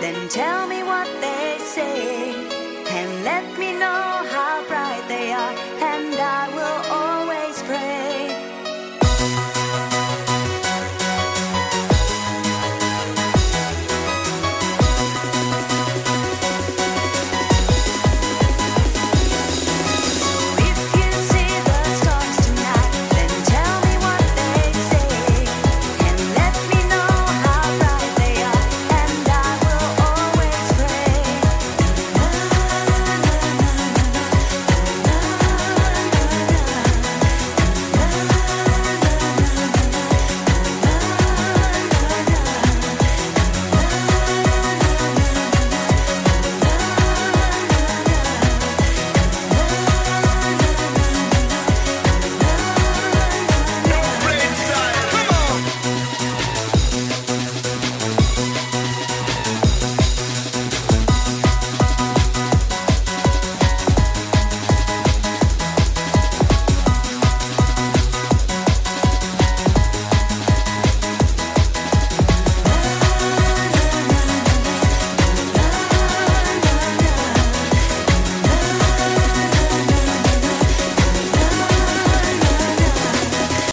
Then tell me what they say and let me know.